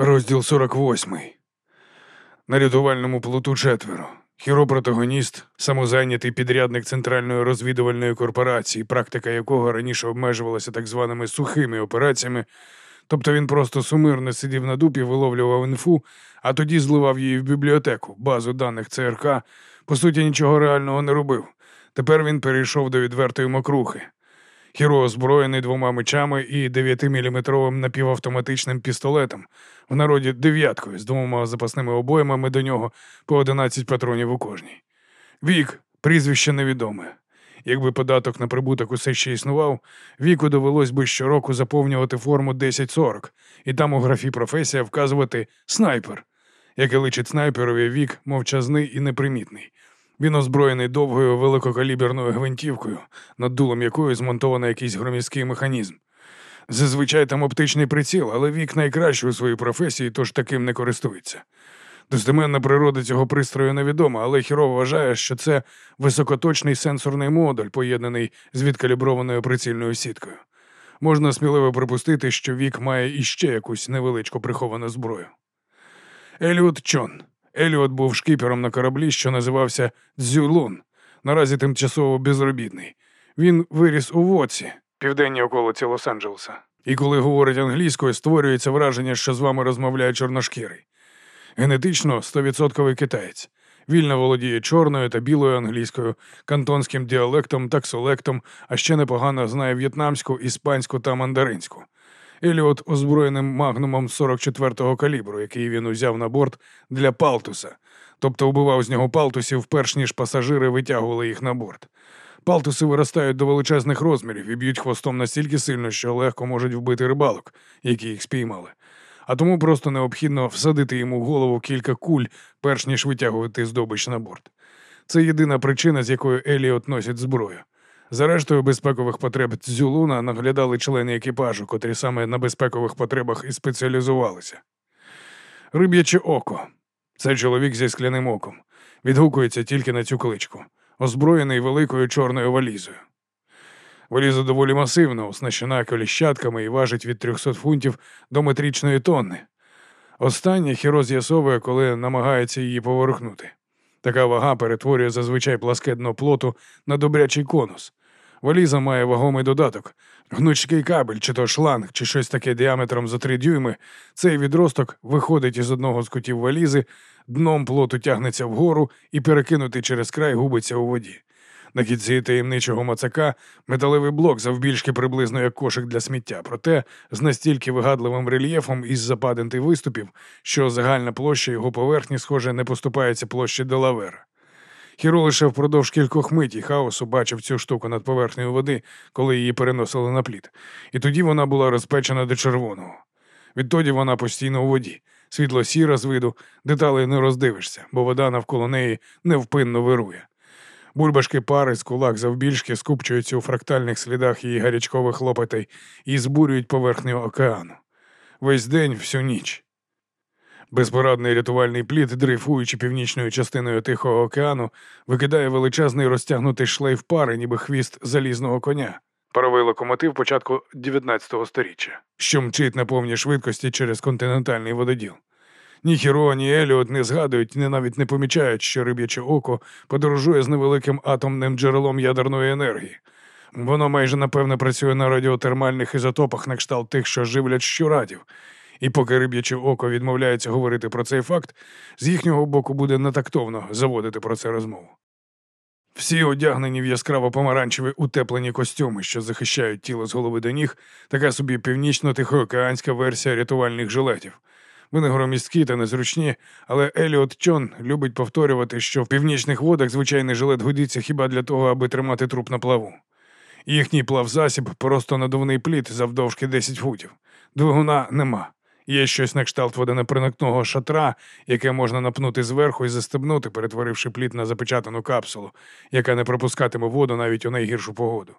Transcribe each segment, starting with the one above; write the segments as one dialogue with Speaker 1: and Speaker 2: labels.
Speaker 1: Розділ 48. На рятувальному плоту четверо. Хіро-протагоніст, самозайнятий підрядник Центральної розвідувальної корпорації, практика якого раніше обмежувалася так званими сухими операціями, тобто він просто сумирно сидів на дупі, виловлював інфу, а тоді зливав її в бібліотеку, базу даних ЦРК, по суті, нічого реального не робив. Тепер він перейшов до відвертої мокрухи. Хіро озброєний двома мечами і 9-мм напівавтоматичним пістолетом, в народі дев'яткою з двома запасними обоймами до нього по 11 патронів у кожній. Вік, прізвище невідоме. Якби податок на прибуток усе ще існував, віку довелось би щороку заповнювати форму 1040 і там у графі професія вказувати снайпер, яке личить снайперові вік мовчазний і непримітний. Він озброєний довгою великокаліберною гвинтівкою, над дулом якої змонтований якийсь громіський механізм. Зазвичай там оптичний приціл, але вік найкращий у своїй професії, тож таким не користується. Достеменна природа цього пристрою невідома, але Хіро вважає, що це високоточний сенсорний модуль, поєднаний з відкаліброваною прицільною сіткою. Можна сміливо припустити, що вік має іще якусь невеличку приховану зброю. Еліот Чон. Еліот був шкіпером на кораблі, що називався Дзюлун, наразі тимчасово безробітний. Він виріс у Воці, південній околиці Лос-Анджелеса. І коли говорить англійською, створюється враження, що з вами розмовляє чорношкірий. Генетично 100% китаєць. Вільно володіє чорною та білою англійською, кантонським діалектом, таксолектом, а ще непогано знає в'єтнамську, іспанську та мандаринську. Еліот озброєним магнумом 44-го калібру, який він узяв на борт для палтуса, тобто вбивав з нього палтусів, перш ніж пасажири витягували їх на борт. Палтуси виростають до величезних розмірів і б'ють хвостом настільки сильно, що легко можуть вбити рибалок, які їх спіймали. А тому просто необхідно всадити йому в голову кілька куль, перш ніж витягувати здобич на борт. Це єдина причина, з якою Еліот носить зброю. За рештою безпекових потреб Дзюлуна наглядали члени екіпажу, котрі саме на безпекових потребах і спеціалізувалися. Риб'яче око. Це чоловік зі скляним оком. Відгукується тільки на цю кличку, озброєний великою чорною валізою. Валіза доволі масивна, оснащена коліщатками і важить від 300 фунтів до метричної тонни. Останнє хіро з'ясовує, коли намагається її поворухнути. Така вага перетворює зазвичай пласке дно плоту на добрячий конус. Валіза має вагомий додаток. Гнучкий кабель, чи то шланг, чи щось таке діаметром за три дюйми. Цей відросток виходить із одного з кутів валізи, дном плоту тягнеться вгору і перекинутий через край губиться у воді. На кінці таємничого мацака металевий блок завбільшки приблизно як кошик для сміття, проте з настільки вигадливим рельєфом із западинти виступів, що загальна площа його поверхні, схоже, не поступається площі Делавера. Хіро лише впродовж кількох миті хаосу бачив цю штуку над поверхнею води, коли її переносили на плід, і тоді вона була розпечена до червоного. Відтоді вона постійно у воді, світло сіра з виду, деталей не роздивишся, бо вода навколо неї невпинно вирує. Бульбашки пари з кулак завбільшки скупчуються у фрактальних слідах її гарячкових лопатей і збурюють поверхню океану. Весь день, всю ніч. Безпорадний рятувальний плід, дрейфуючи північною частиною Тихого океану, викидає величезний розтягнутий шлейф пари, ніби хвіст залізного коня. Паровий локомотив початку 19-го століття, що мчить на повній швидкості через континентальний вододіл. Ні Хіро, ні Еліот не згадують, ні навіть не помічають, що риб'яче око подорожує з невеликим атомним джерелом ядерної енергії. Воно майже напевно працює на радіотермальних ізотопах на кшталт тих, що живлять щурадів. І поки риб'яче око відмовляється говорити про цей факт, з їхнього боку буде нетактовно заводити про це розмову. Всі одягнені в яскраво помаранчеві утеплені костюми, що захищають тіло з голови до ніг, така собі північно-тихоокеанська версія рятувальних жилетів. Вони громісткі та незручні, але Еліот Чон любить повторювати, що в північних водах звичайний жилет годиться хіба для того, аби тримати труп на плаву. Їхній плавзасіб просто надувний плід завдовжки 10 футів. Двигуна нема. Є щось на кшталт водонепроникного шатра, яке можна напнути зверху і застебнути, перетворивши плід на запечатану капсулу, яка не пропускатиме воду навіть у найгіршу погоду.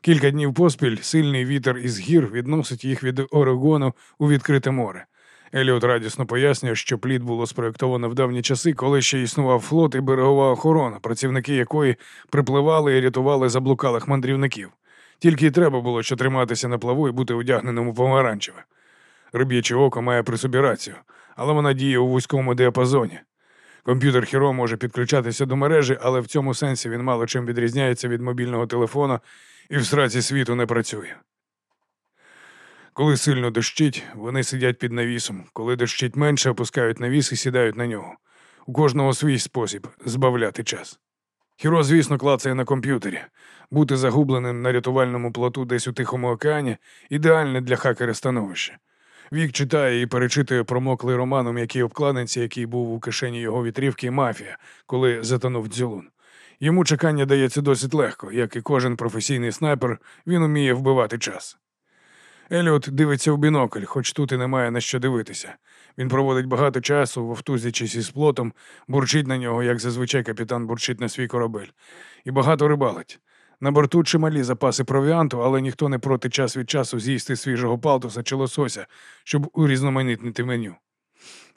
Speaker 1: Кілька днів поспіль сильний вітер із гір відносить їх від Орегону у відкрите море. Еліот радісно пояснює, що плід було спроєктовано в давні часи, коли ще існував флот і берегова охорона, працівники якої припливали і рятували заблукалих мандрівників. Тільки й треба було що триматися на плаву і бути одягненим у помаранчеве. Риб'яче око має при собі рацію, але вона діє у вузькому діапазоні. Комп'ютер Хіро може підключатися до мережі, але в цьому сенсі він мало чим відрізняється від мобільного телефона і в сраці світу не працює. Коли сильно дощить, вони сидять під навісом. Коли дощить менше, опускають навіс і сідають на нього. У кожного свій спосіб збавляти час. Хіро, звісно, клацає на комп'ютері. Бути загубленим на рятувальному плоту десь у Тихому океані ідеальне для хакера становище. Вік читає і перечитує промоклий роман у м'якій обкладинці, який був у кишені його вітрівки Мафія, коли затонув дзюлун. Йому чекання дається досить легко, як і кожен професійний снайпер, він уміє вбивати час. Еліот дивиться в бінокль, хоч тут і немає на що дивитися. Він проводить багато часу, вовтузячись із плотом, бурчить на нього, як зазвичай капітан бурчить на свій корабель, і багато рибалить. На борту чималі запаси провіанту, але ніхто не проти час від часу з'їсти свіжого палтуса чи лосося, щоб урізноманітнити меню.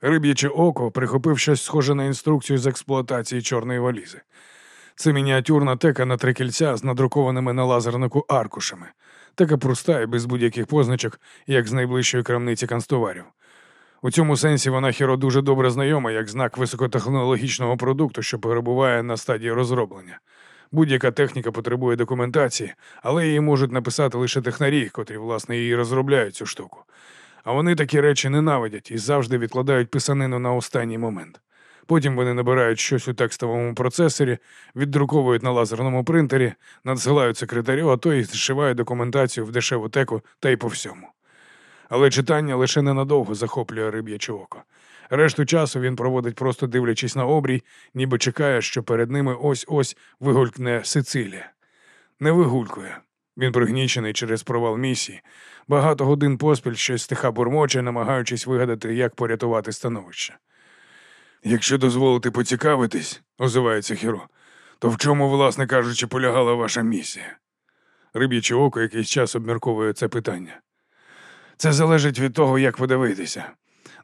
Speaker 1: Риб'яче око прихопив щось схоже на інструкцію з експлуатації чорної валізи. Це мініатюрна тека на три кільця з надрукованими на лазернику аркушами, така проста і без будь-яких позначок, як з найближчої крамниці канцтоварів. У цьому сенсі вона хіро дуже добре знайома як знак високотехнологічного продукту, що перебуває на стадії розроблення. Будь-яка техніка потребує документації, але її можуть написати лише технарі, котрі, власне, її розробляють цю штуку. А вони такі речі ненавидять і завжди відкладають писанину на останній момент. Потім вони набирають щось у текстовому процесорі, віддруковують на лазерному принтері, надсилають секретарю, а той зшиває документацію в дешеву теку та й по всьому. Але читання лише ненадовго захоплює риб'яче око. Решту часу він проводить просто дивлячись на обрій, ніби чекає, що перед ними ось-ось вигулькне Сицилія. Не вигулькує. Він пригнічений через провал місії. Багато годин поспіль щось стиха бурмоче, намагаючись вигадати, як порятувати становище. Якщо дозволити поцікавитись, озивається Хіро, то в чому, власне кажучи, полягала ваша місія? Риб'яче око якийсь час обмірковує це питання. Це залежить від того, як подивитися.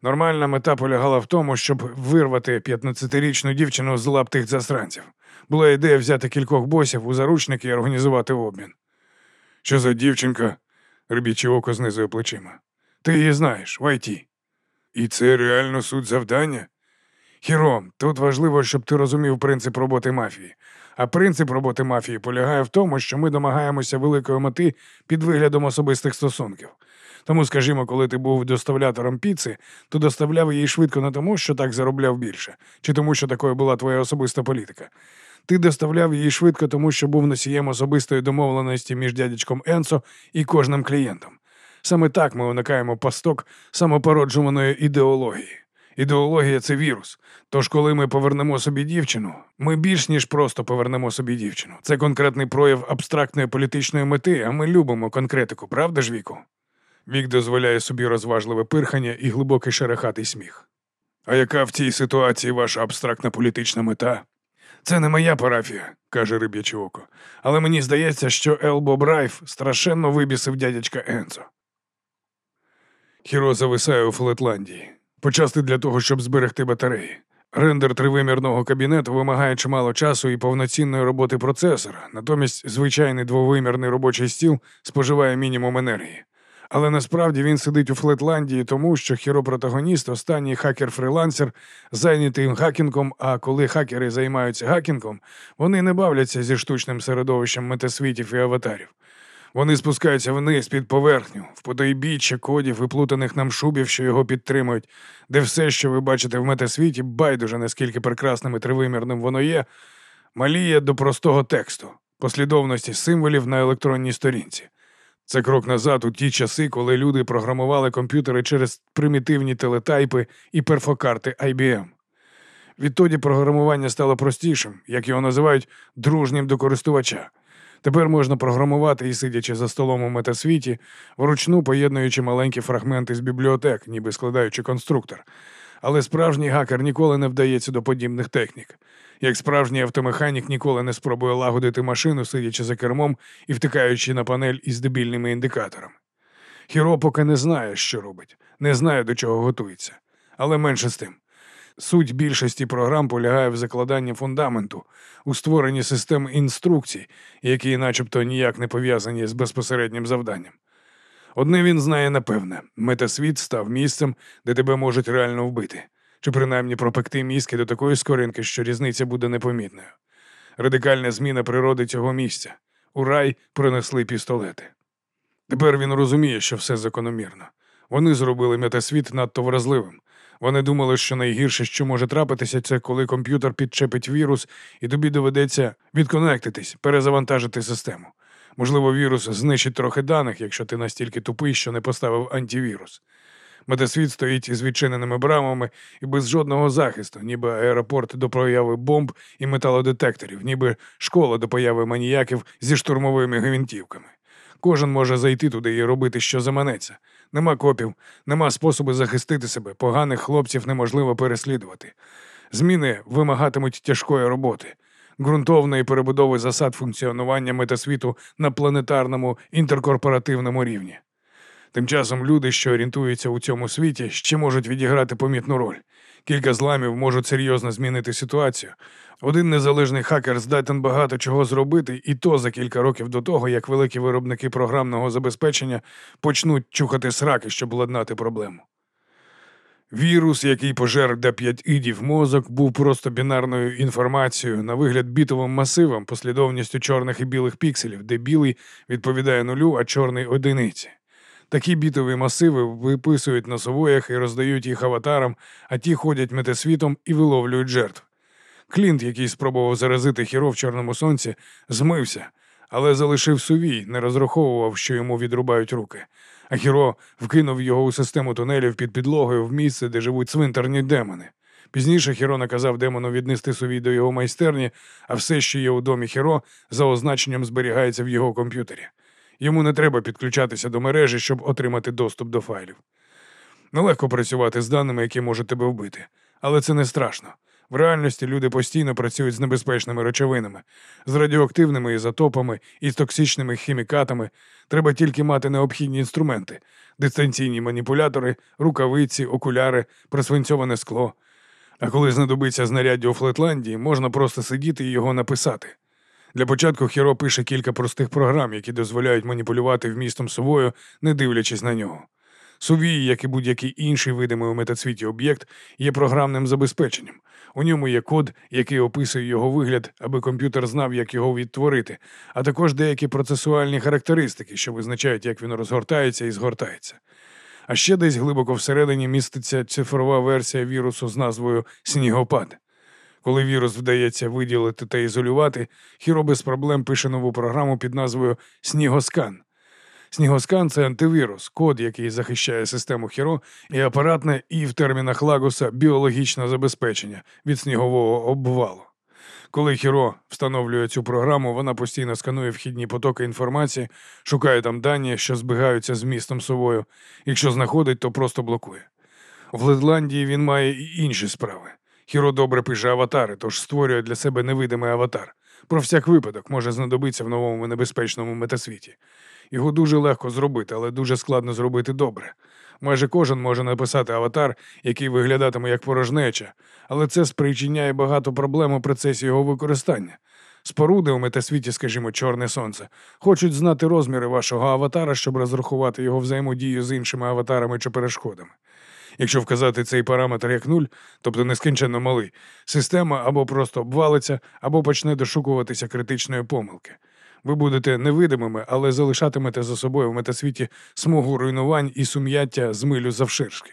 Speaker 1: Нормальна мета полягала в тому, щоб вирвати 15-річну дівчину з лап тих засранців. Була ідея взяти кількох босів у заручники і організувати обмін. Що за дівчинка? Рибіче око знизує плечима. Ти її знаєш, в ІТ. І це реально суть завдання? Хіром, тут важливо, щоб ти розумів принцип роботи мафії. А принцип роботи мафії полягає в тому, що ми домагаємося великої мети під виглядом особистих стосунків. Тому, скажімо, коли ти був доставлятором піци, то доставляв її швидко не тому, що так заробляв більше, чи тому, що такою була твоя особиста політика. Ти доставляв її швидко, тому що був носієм особистої домовленості між дядячком Енсо і кожним клієнтом. Саме так ми уникаємо пасток самопороджуваної ідеології. Ідеологія це вірус. Тож, коли ми повернемо собі дівчину, ми більш ніж просто повернемо собі дівчину. Це конкретний прояв абстрактної політичної мети, а ми любимо конкретику, правда ж, Віку? Вік дозволяє собі розважливе пирхання і глибокий шерехатий сміх. А яка в цій ситуації ваша абстрактна політична мета? Це не моя парафія, каже риб'яче око, але мені здається, що Елбо Брайф страшенно вибісив дядячка Енцо. Хіро зависає у Флетландії. Почасти для того, щоб зберегти батареї. Рендер тривимірного кабінету вимагає чимало часу і повноцінної роботи процесора, натомість звичайний двовимірний робочий стіл споживає мінімум енергії. Але насправді він сидить у Флетландії, тому що хіро-протагоніст, останній хакер-фрилансер, зайнятий хакінгом, а коли хакери займаються хакінгом, вони не бавляться зі штучним середовищем метасвітів і аватарів. Вони спускаються вниз під поверхню, в потойбіччя кодів і плутаних нам шубів, що його підтримують, де все, що ви бачите в метасвіті, байдуже наскільки прекрасним і тривимірним воно є, маліє до простого тексту, послідовності символів на електронній сторінці. Це крок назад у ті часи, коли люди програмували комп'ютери через примітивні телетайпи і перфокарти IBM. Відтоді програмування стало простішим, як його називають дружнім до користувача. Тепер можна програмувати і сидячи за столом у метасвіті, вручну поєднуючи маленькі фрагменти з бібліотек, ніби складаючи конструктор. Але справжній гакер ніколи не вдається до подібних технік. Як справжній автомеханік ніколи не спробує лагодити машину, сидячи за кермом і втикаючи на панель із дебільними індикаторами. Хіро поки не знає, що робить, не знає, до чого готується. Але менше з тим. Суть більшості програм полягає в закладанні фундаменту, у створенні систем інструкцій, які начебто ніяк не пов'язані з безпосереднім завданням. Одне він знає напевне: метасвіт став місцем, де тебе можуть реально вбити, чи принаймні пропекти мізки до такої скоринки, що різниця буде непомітною. Радикальна зміна природи цього місця. У рай принесли пістолети. Тепер він розуміє, що все закономірно. Вони зробили метасвіт надто вразливим. Вони думали, що найгірше, що може трапитися, це коли комп'ютер підчепить вірус, і тобі доведеться відконектитись, перезавантажити систему. Можливо, вірус знищить трохи даних, якщо ти настільки тупий, що не поставив антивірус. Метасвіт стоїть із відчиненими брамами і без жодного захисту, ніби аеропорт до прояви бомб і металодетекторів, ніби школа до появи маніяків зі штурмовими гвинтівками. Кожен може зайти туди і робити, що заманеться. Нема копів, нема способу захистити себе, поганих хлопців неможливо переслідувати. Зміни вимагатимуть тяжкої роботи, ґрунтовної перебудови засад функціонування метасвіту на планетарному інтеркорпоративному рівні. Тим часом люди, що орієнтуються у цьому світі, ще можуть відіграти помітну роль. Кілька зламів можуть серйозно змінити ситуацію. Один незалежний хакер здатен багато чого зробити, і то за кілька років до того, як великі виробники програмного забезпечення почнуть чухати сраки, щоб ладнати проблему. Вірус, який пожер до п'ять ідів мозок, був просто бінарною інформацією на вигляд бітовим масивом, послідовністю чорних і білих пікселів, де білий відповідає нулю, а чорний одиниці. Такі бітові масиви виписують на совоях і роздають їх аватарам, а ті ходять метасвітом і виловлюють жертв. Клінт, який спробував заразити хіро в чорному сонці, змився, але залишив сувій, не розраховував, що йому відрубають руки. А хіро вкинув його у систему тунелів під підлогою в місце, де живуть цвинтарні демони. Пізніше Хіро наказав демону віднести сувій до його майстерні, а все, що є у домі Хіро, за означенням зберігається в його комп'ютері. Йому не треба підключатися до мережі, щоб отримати доступ до файлів. Нелегко працювати з даними, які можуть тебе вбити, але це не страшно. В реальності люди постійно працюють з небезпечними речовинами, з радіоактивними ізотопами і з токсичними хімікатами. Треба тільки мати необхідні інструменти: дистанційні маніпулятори, рукавиці, окуляри, просвинцьоване скло. А коли знадобиться знаряддя у Флетландії, можна просто сидіти і його написати. Для початку Хіро пише кілька простих програм, які дозволяють маніпулювати вмістом совою, не дивлячись на нього. Сувій, як і будь-який інший видимий у метацвіті об'єкт, є програмним забезпеченням. У ньому є код, який описує його вигляд, аби комп'ютер знав, як його відтворити, а також деякі процесуальні характеристики, що визначають, як він розгортається і згортається. А ще десь глибоко всередині міститься цифрова версія вірусу з назвою Снігопад. Коли вірус вдається виділити та ізолювати, Хіро без проблем пише нову програму під назвою Снігоскан. Снігоскан це антивірус, код, який захищає систему Хіро, і апаратне, і в термінах Лагуса біологічне забезпечення від снігового обвалу. Коли Хіро встановлює цю програму, вона постійно сканує вхідні потоки інформації, шукає там дані, що збігаються з містом совою. Якщо знаходить, то просто блокує. В Ледландії він має і інші справи. Хіро добре пише аватари, тож створює для себе невидимий аватар. Про всяк випадок може знадобитися в новому небезпечному метасвіті. Його дуже легко зробити, але дуже складно зробити добре. Майже кожен може написати аватар, який виглядатиме як порожнеча, але це спричиняє багато проблем у процесі його використання. Споруди у метасвіті, скажімо, чорне сонце, хочуть знати розміри вашого аватара, щоб розрахувати його взаємодію з іншими аватарами чи перешкодами. Якщо вказати цей параметр як нуль, тобто нескінченно малий, система або просто обвалиться, або почне дошукуватися критичної помилки. Ви будете невидимими, але залишатимете за собою в метасвіті смугу руйнувань і сум'яття з милю завширшки.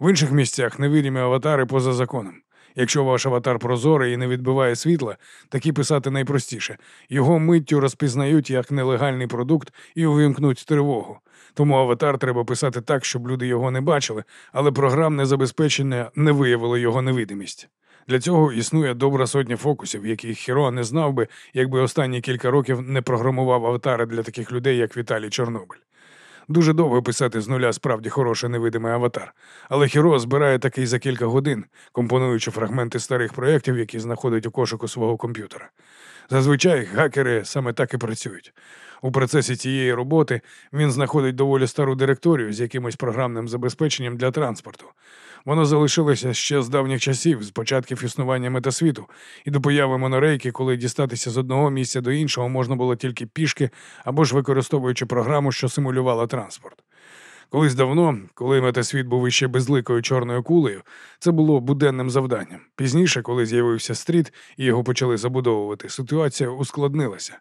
Speaker 1: В інших місцях невидимі аватари поза законом. Якщо ваш аватар прозорий і не відбиває світла, такі писати найпростіше. Його миттю розпізнають як нелегальний продукт і увімкнуть тривогу. Тому аватар треба писати так, щоб люди його не бачили, але програмне забезпечення не виявило його невидимість. Для цього існує добра сотня фокусів, яких Хіро не знав би, якби останні кілька років не програмував аватари для таких людей, як Віталій Чорнобиль. Дуже довго писати з нуля справді хороший невидимий аватар, але Хіро збирає такий за кілька годин, компонуючи фрагменти старих проєктів, які знаходить у кошику свого комп'ютера. Зазвичай гакери саме так і працюють. У процесі цієї роботи він знаходить доволі стару директорію з якимось програмним забезпеченням для транспорту. Воно залишилося ще з давніх часів, з початків існування метасвіту, і до появи монорейки, коли дістатися з одного місця до іншого можна було тільки пішки або ж використовуючи програму, що симулювала транспорт. Колись давно, коли метасвіт був іще безликою чорною кулею, це було буденним завданням. Пізніше, коли з'явився стріт і його почали забудовувати, ситуація ускладнилася.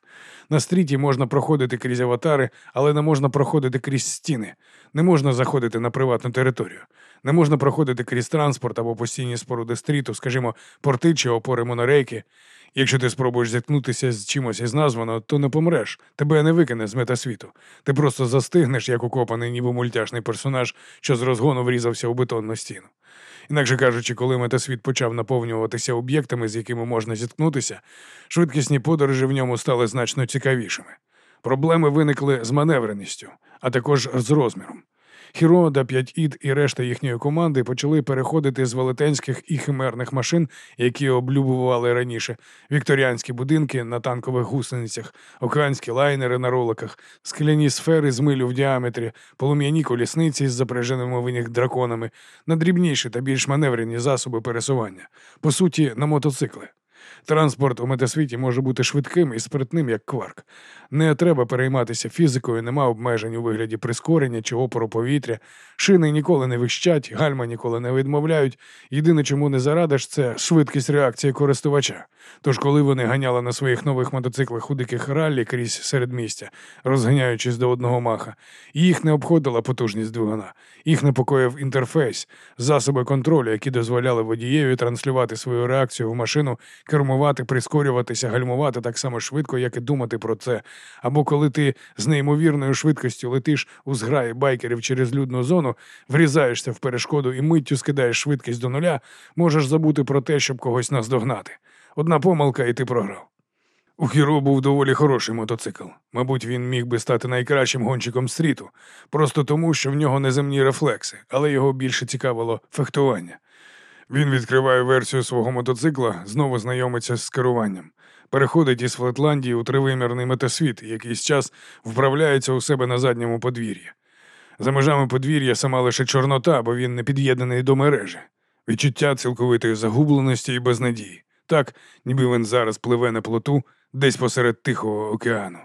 Speaker 1: На стріті можна проходити крізь аватари, але не можна проходити крізь стіни, не можна заходити на приватну територію, не можна проходити крізь транспорт або постійні споруди стріту, скажімо, порти чи опори монорейки. Якщо ти спробуєш зіткнутися з чимось із названо, то не помреш, тебе не викине з метасвіту. Ти просто застигнеш, як укопаний, ніби мультяшний персонаж, що з розгону врізався у бетонну стіну. Інакше кажучи, коли метасвіт почав наповнюватися об'єктами, з якими можна зіткнутися, швидкісні подорожі в ньому стали значно цікавішими. Проблеми виникли з маневреністю, а також з розміром. Хіро, да 5 ід і решта їхньої команди почали переходити з велетенських і химерних машин, які облюбували раніше, вікторіанські будинки на танкових гусеницях, океанські лайнери на роликах, скляні сфери з милю в діаметрі, полум'яні колісниці з запряженими в них драконами, на дрібніші та більш маневрені засоби пересування, по суті, на мотоцикли. Транспорт у метасвіті може бути швидким і спритним, як кварк. Не треба перейматися фізикою, нема обмежень у вигляді прискорення чи опору повітря. Шини ніколи не вищать, гальма ніколи не відмовляють. Єдине, чому не зарадиш, це швидкість реакції користувача. Тож, коли вони ганяли на своїх нових мотоциклах у диких раллі крізь середмістя, розганяючись до одного маха, їх не обходила потужність двигуна, їх непокоїв інтерфейс, засоби контролю, які дозволяли водієві транслювати свою реакцію в машину, кермувати, прискорюватися, гальмувати так само швидко, як і думати про це. Або коли ти з неймовірною швидкістю летиш у зграї байкерів через людну зону, врізаєшся в перешкоду і миттю скидаєш швидкість до нуля, можеш забути про те, щоб когось наздогнати. Одна помилка, і ти програв. У Хіро був доволі хороший мотоцикл. Мабуть, він міг би стати найкращим гонщиком стріту, просто тому, що в нього неземні рефлекси, але його більше цікавило фехтування. Він відкриває версію свого мотоцикла, знову знайомиться з керуванням. Переходить із Флетландії у тривимірний метасвіт, якийсь час вправляється у себе на задньому подвір'ї. За межами подвір'я сама лише чорнота, бо він не під'єднаний до мережі. Відчуття цілковитої загубленості і безнадії. Так, ніби він зараз пливе на плоту десь посеред Тихого океану.